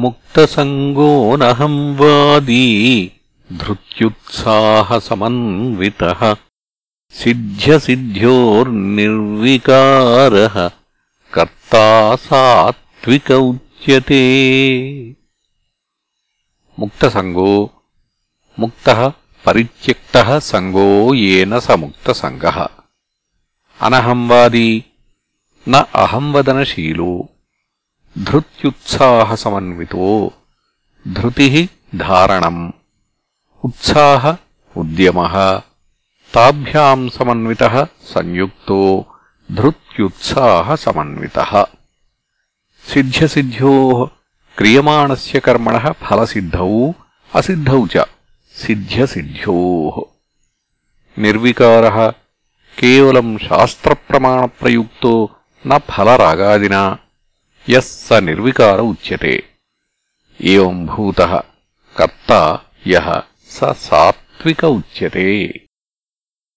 मुक्तसङ्गोऽनहं वादी धृत्युत्साहसमन्वितः सिद्ध्यसिद्ध्योर्निर्विकारः कर्ता सात्विक उच्यते मुक्तसङ्गो मुक्तः परित्यक्तः सङ्गो येन स मुक्तसङ्गः अनहंवादी न अहंवदनशीलो ధృత్యుత్సాహసమన్వితో ధృతి ధారణం ఉత్సాహ ఉద్యమ తాభ్యాం సమన్విత సంయుక్తో ధృత్యుత్సాహసమన్విత సిద్ధ్యసిద్ధ్యో క్రియమాణస్ కర్మణ ఫలసిద్ధౌ అసిద్ధౌ చ సిద్ధ్యసిద్ధ్యో నిర్వికార కేవలం శాస్త్రప్రమాణప్రయుక్తో న ఫలరాగాదినా यः स निर्विकार उच्यते एवम् भूतः कर्ता यः स सात्विक उच्यते